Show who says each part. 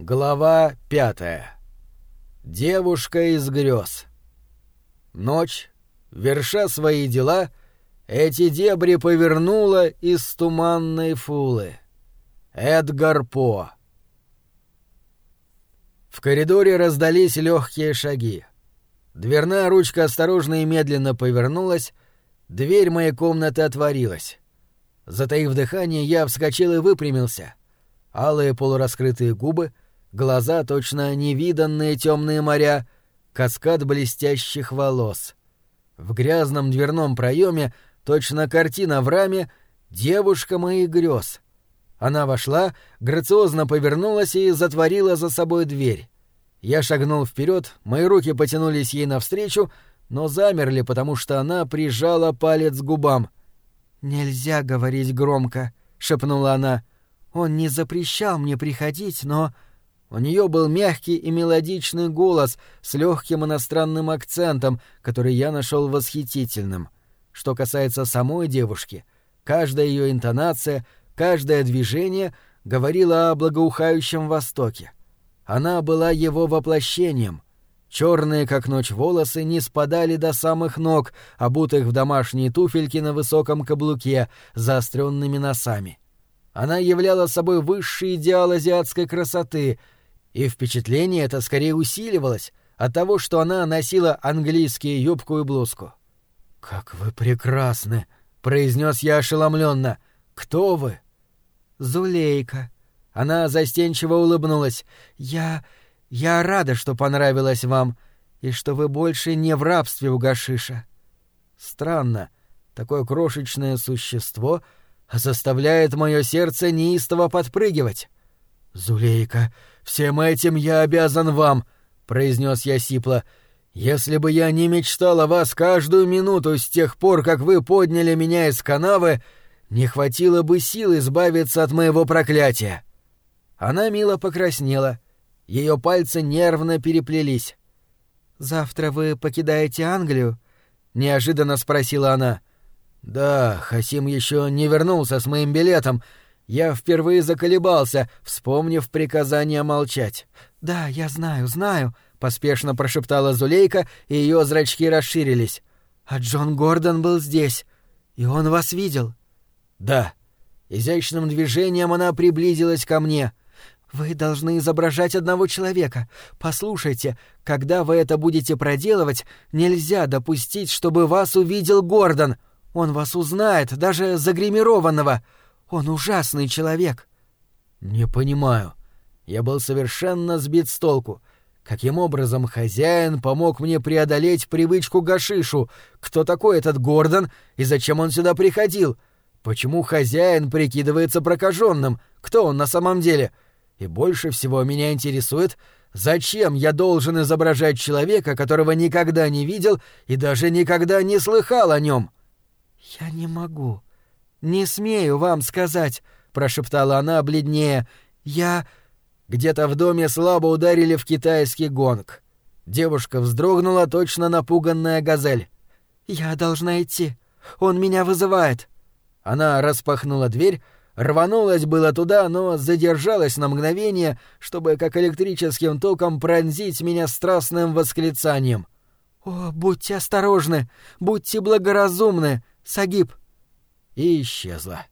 Speaker 1: Глава пятая. Девушка из грез. Ночь, верша свои дела, эти дебри повернула из туманной фулы. Эдгар По. В коридоре раздались легкие шаги. Дверная ручка осторожно и медленно повернулась, дверь моей комнаты отворилась. Затаив дыхание, я вскочил и выпрямился. Алые полураскрытые губы — глаза точно невиданные темные моря, каскад блестящих волос. В грязном дверном проеме, точно картина в раме, девушка моих грез. Она вошла, грациозно повернулась и затворила за собой дверь. Я шагнул вперед, мои руки потянулись ей навстречу, но замерли, потому что она прижала палец к губам. «Нельзя говорить громко», — шепнула она. «Он не запрещал мне приходить, но...» У нее был мягкий и мелодичный голос с легким иностранным акцентом, который я нашел восхитительным. Что касается самой девушки, каждая ее интонация, каждое движение говорило о благоухающем Востоке. Она была его воплощением. Черные, как ночь, волосы не спадали до самых ног, обутых в домашние туфельки на высоком каблуке, заостренными носами. Она являла собой высший идеал азиатской красоты — и впечатление это скорее усиливалось от того, что она носила английские юбку и блузку. «Как вы прекрасны!» — произнес я ошеломленно. «Кто вы?» «Зулейка». Она застенчиво улыбнулась. «Я... я рада, что понравилось вам, и что вы больше не в рабстве у Гашиша». Странно, такое крошечное существо заставляет мое сердце неистово подпрыгивать. «Зулейка, всем этим я обязан вам», — произнес я сипло. «Если бы я не мечтал о вас каждую минуту с тех пор, как вы подняли меня из канавы, не хватило бы сил избавиться от моего проклятия». Она мило покраснела. Ее пальцы нервно переплелись. «Завтра вы покидаете Англию?» — неожиданно спросила она. «Да, Хасим еще не вернулся с моим билетом», я впервые заколебался, вспомнив приказание молчать. «Да, я знаю, знаю», — поспешно прошептала Зулейка, и ее зрачки расширились. «А Джон Гордон был здесь, и он вас видел». «Да». Изящным движением она приблизилась ко мне. «Вы должны изображать одного человека. Послушайте, когда вы это будете проделывать, нельзя допустить, чтобы вас увидел Гордон. Он вас узнает, даже загримированного. Он ужасный человек. Не понимаю. Я был совершенно сбит с толку. Каким образом хозяин помог мне преодолеть привычку гашишу? Кто такой этот Гордон и зачем он сюда приходил? Почему хозяин прикидывается прокаженным? Кто он на самом деле? И больше всего меня интересует, зачем я должен изображать человека, которого никогда не видел и даже никогда не слыхал о нем? Я не могу, «Не смею вам сказать», — прошептала она бледнее. «Я...» Где-то в доме слабо ударили в китайский гонг. Девушка вздрогнула, точно напуганная газель. «Я должна идти. Он меня вызывает». Она распахнула дверь, рванулась было туда, но задержалась на мгновение, чтобы как электрическим током пронзить меня страстным восклицанием. «О, будьте осторожны! Будьте благоразумны! Сагиб, и исчезла.